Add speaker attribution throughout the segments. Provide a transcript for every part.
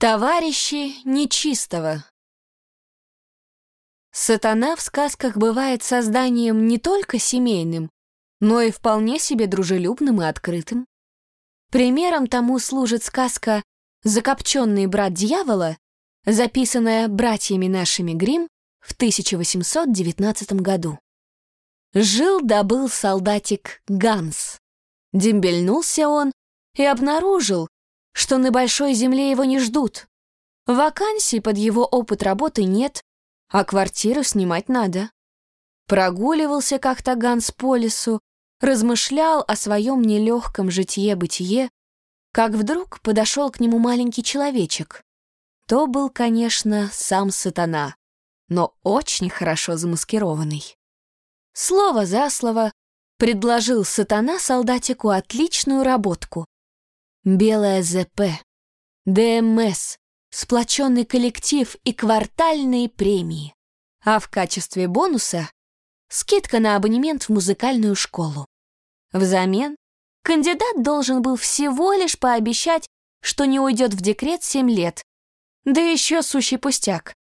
Speaker 1: Товарищи нечистого. Сатана в сказках бывает созданием не только семейным, но и вполне себе дружелюбным и открытым. Примером тому служит сказка «Закопченный брат дьявола», записанная братьями нашими Грим в 1819 году. Жил-добыл солдатик Ганс. Дембельнулся он и обнаружил, что на большой земле его не ждут. Вакансий под его опыт работы нет, а квартиру снимать надо. Прогуливался как-то Ганс по лесу, размышлял о своем нелегком житье-бытие, как вдруг подошел к нему маленький человечек. То был, конечно, сам сатана, но очень хорошо замаскированный. Слово за слово предложил сатана солдатику отличную работку Белая ЗП, ДМС, сплоченный коллектив и квартальные премии. А в качестве бонуса — скидка на абонемент в музыкальную школу. Взамен кандидат должен был всего лишь пообещать, что не уйдет в декрет 7 лет. Да еще сущий пустяк.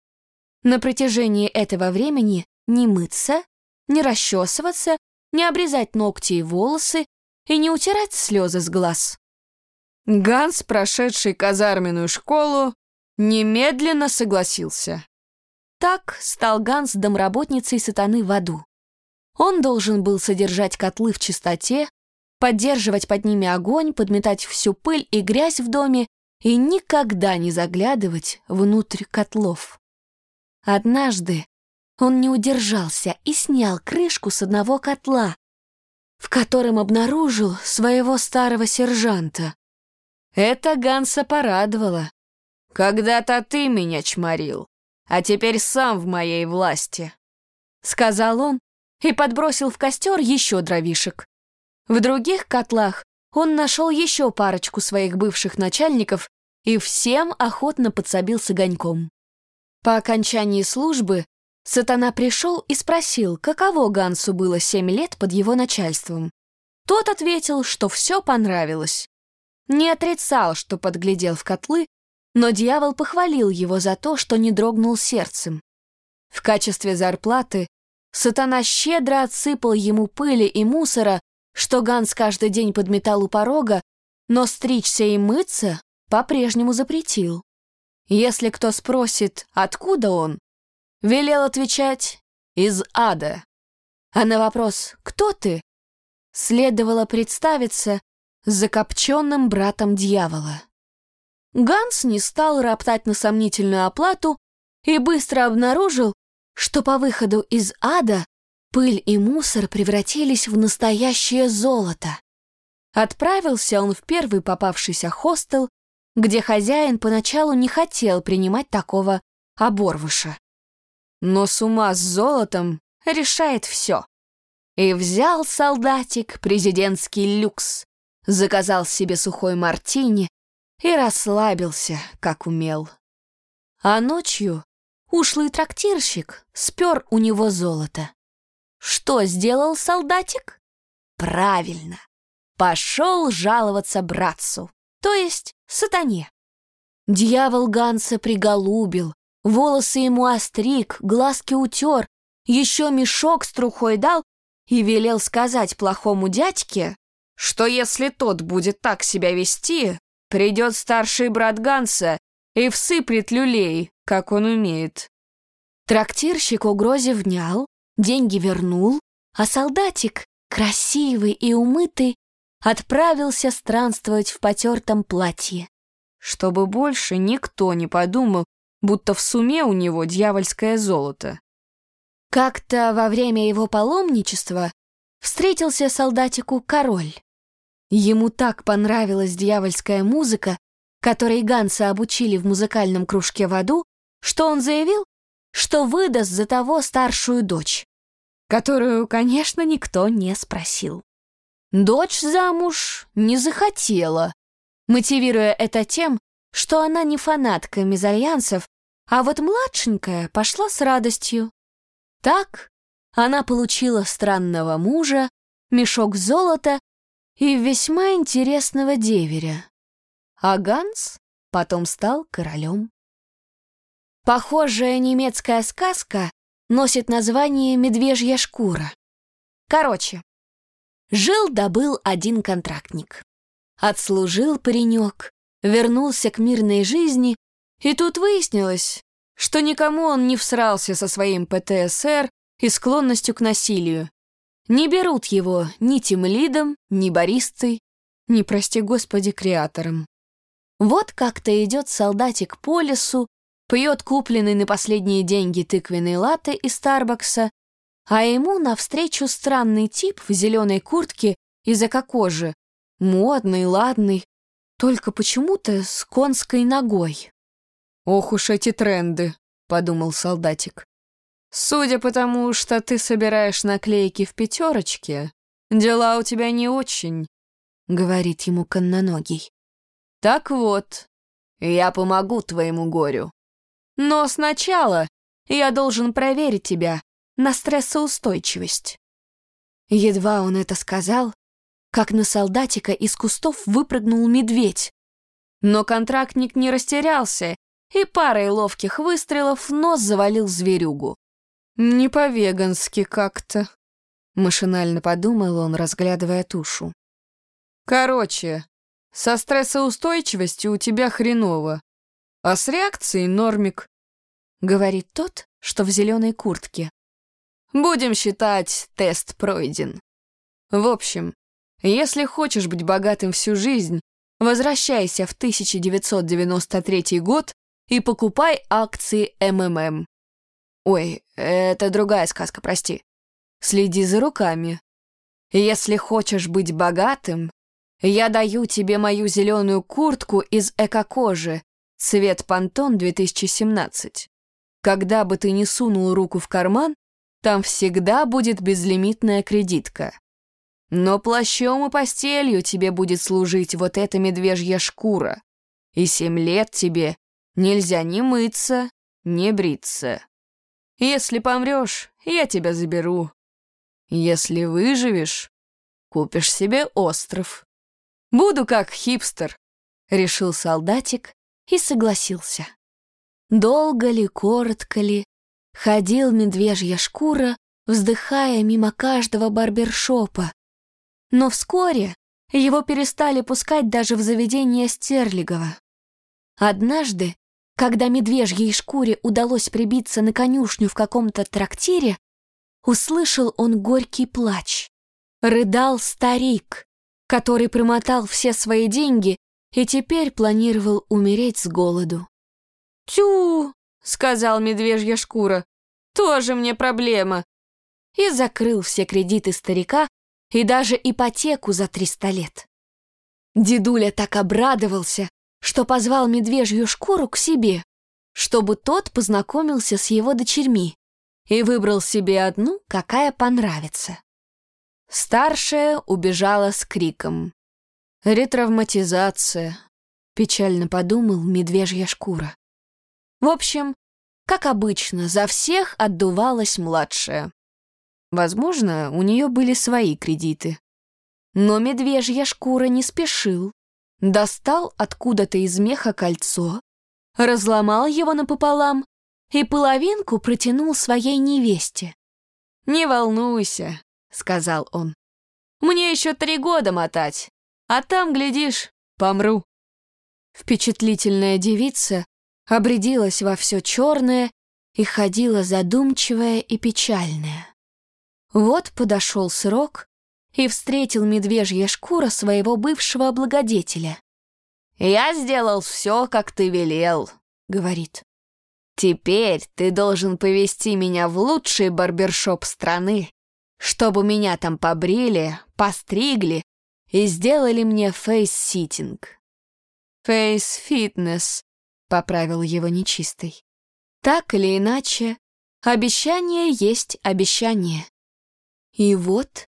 Speaker 1: На протяжении этого времени не мыться, не расчесываться, не обрезать ногти и волосы и не утирать слезы с глаз. Ганс, прошедший казарменную школу, немедленно согласился. Так стал Ганс домработницей сатаны в аду. Он должен был содержать котлы в чистоте, поддерживать под ними огонь, подметать всю пыль и грязь в доме и никогда не заглядывать внутрь котлов. Однажды он не удержался и снял крышку с одного котла, в котором обнаружил своего старого сержанта. Это Ганса порадовало. «Когда-то ты меня чморил, а теперь сам в моей власти», — сказал он и подбросил в костер еще дровишек. В других котлах он нашел еще парочку своих бывших начальников и всем охотно подсобил с огоньком. По окончании службы Сатана пришел и спросил, каково Гансу было семь лет под его начальством. Тот ответил, что все понравилось. Не отрицал, что подглядел в котлы, но дьявол похвалил его за то, что не дрогнул сердцем. В качестве зарплаты сатана щедро отсыпал ему пыли и мусора, что Ганс каждый день подметал у порога, но стричься и мыться по-прежнему запретил. Если кто спросит, откуда он, велел отвечать «из ада». А на вопрос «кто ты?» следовало представиться закопченным братом дьявола. Ганс не стал роптать на сомнительную оплату и быстро обнаружил, что по выходу из ада пыль и мусор превратились в настоящее золото. Отправился он в первый попавшийся хостел, где хозяин поначалу не хотел принимать такого оборвыша. Но с ума с золотом решает все. И взял солдатик президентский люкс, заказал себе сухой мартини и расслабился, как умел. А ночью ушлый трактирщик спер у него золото. Что сделал солдатик? Правильно, пошел жаловаться братцу, то есть сатане. Дьявол Ганса приголубил, волосы ему остриг, глазки утер, еще мешок с трухой дал и велел сказать плохому дядьке, что если тот будет так себя вести, придет старший брат Ганса и всыплет люлей, как он умеет. Трактирщик угрозе внял, деньги вернул, а солдатик, красивый и умытый, отправился странствовать в потертом платье, чтобы больше никто не подумал, будто в суме у него дьявольское золото. Как-то во время его паломничества встретился солдатику король. Ему так понравилась дьявольская музыка, которой Ганса обучили в музыкальном кружке в аду, что он заявил, что выдаст за того старшую дочь, которую, конечно, никто не спросил. Дочь замуж не захотела, мотивируя это тем, что она не фанатка мезальянсов, а вот младшенькая пошла с радостью. Так она получила странного мужа, мешок золота и весьма интересного деверя. А Ганс потом стал королем. Похожая немецкая сказка носит название «Медвежья шкура». Короче, жил-добыл один контрактник. Отслужил паренек, вернулся к мирной жизни, и тут выяснилось, что никому он не всрался со своим ПТСР и склонностью к насилию. Не берут его ни тимлидом, ни баристой, ни, прости господи, креатором. Вот как-то идет солдатик по лесу, пьет купленный на последние деньги тыквенный латте из Старбакса, а ему навстречу странный тип в зеленой куртке из кожи, модный, ладный, только почему-то с конской ногой. «Ох уж эти тренды», — подумал солдатик. «Судя по тому, что ты собираешь наклейки в пятерочке, дела у тебя не очень», — говорит ему конноногий. «Так вот, я помогу твоему горю. Но сначала я должен проверить тебя на стрессоустойчивость». Едва он это сказал, как на солдатика из кустов выпрыгнул медведь. Но контрактник не растерялся и парой ловких выстрелов нос завалил зверюгу. «Не по-вегански как-то», — машинально подумал он, разглядывая тушу. «Короче, со стрессоустойчивостью у тебя хреново, а с реакцией нормик», — говорит тот, что в зеленой куртке. «Будем считать, тест пройден. В общем, если хочешь быть богатым всю жизнь, возвращайся в 1993 год и покупай акции МММ. Ой, это другая сказка, прости. Следи за руками. Если хочешь быть богатым, я даю тебе мою зеленую куртку из эко-кожи, цвет Пантон 2017. Когда бы ты ни сунул руку в карман, там всегда будет безлимитная кредитка. Но плащом и постелью тебе будет служить вот эта медвежья шкура. И семь лет тебе нельзя ни мыться, ни бриться. Если помрешь, я тебя заберу. Если выживешь, купишь себе остров. Буду как хипстер, решил солдатик и согласился. Долго ли, коротко ли, ходил медвежья шкура, вздыхая мимо каждого барбершопа, но вскоре его перестали пускать даже в заведение Стерлигова. Однажды, когда медвежьей шкуре удалось прибиться на конюшню в каком-то трактире, услышал он горький плач. Рыдал старик, который промотал все свои деньги и теперь планировал умереть с голоду. «Тю!» — сказал медвежья шкура. «Тоже мне проблема!» И закрыл все кредиты старика, и даже ипотеку за 300 лет. Дедуля так обрадовался, что позвал медвежью шкуру к себе, чтобы тот познакомился с его дочерьми и выбрал себе одну, какая понравится. Старшая убежала с криком. «Ретравматизация», — печально подумал медвежья шкура. В общем, как обычно, за всех отдувалась младшая. Возможно, у нее были свои кредиты. Но медвежья шкура не спешил. Достал откуда-то из меха кольцо, разломал его напополам и половинку протянул своей невесте. «Не волнуйся», — сказал он. «Мне еще три года мотать, а там, глядишь, помру». Впечатлительная девица обрядилась во все черное и ходила задумчивая и печальная. Вот подошел срок, и встретил медвежья шкура своего бывшего благодетеля. «Я сделал все, как ты велел», — говорит. «Теперь ты должен повести меня в лучший барбершоп страны, чтобы меня там побрили, постригли и сделали мне face-sitting». «Face-фитнес», — поправил его нечистый. Так или иначе, обещание есть обещание. И вот,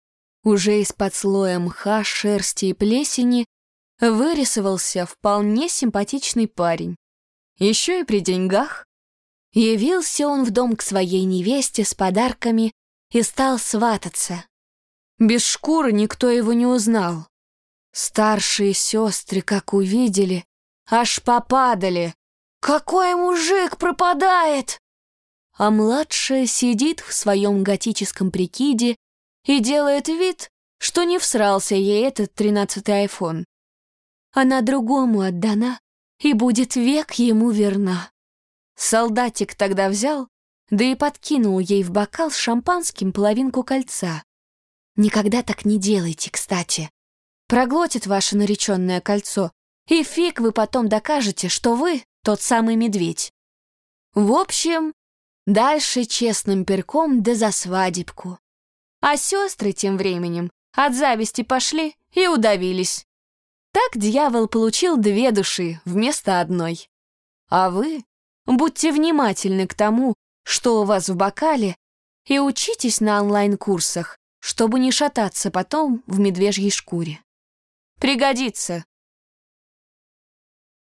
Speaker 1: уже из-под слоя мха, шерсти и плесени, вырисовался вполне симпатичный парень. Еще и при деньгах. Явился он в дом к своей невесте с подарками и стал свататься. Без шкуры никто его не узнал. Старшие сестры, как увидели, аж попадали. «Какой мужик пропадает!» А младшая сидит в своем готическом прикиде и делает вид, что не всрался ей этот тринадцатый айфон. Она другому отдана и будет век ему верна. Солдатик тогда взял, да и подкинул ей в бокал с шампанским половинку кольца. Никогда так не делайте, кстати. Проглотит ваше нареченное кольцо, и фиг вы потом докажете, что вы тот самый медведь. В общем, дальше честным перком да за свадебку. А сестры тем временем от зависти пошли и удавились. Так дьявол получил две души вместо одной. А вы будьте внимательны к тому, что у вас в бокале, и учитесь на онлайн-курсах, чтобы не шататься потом в медвежьей шкуре. Пригодится.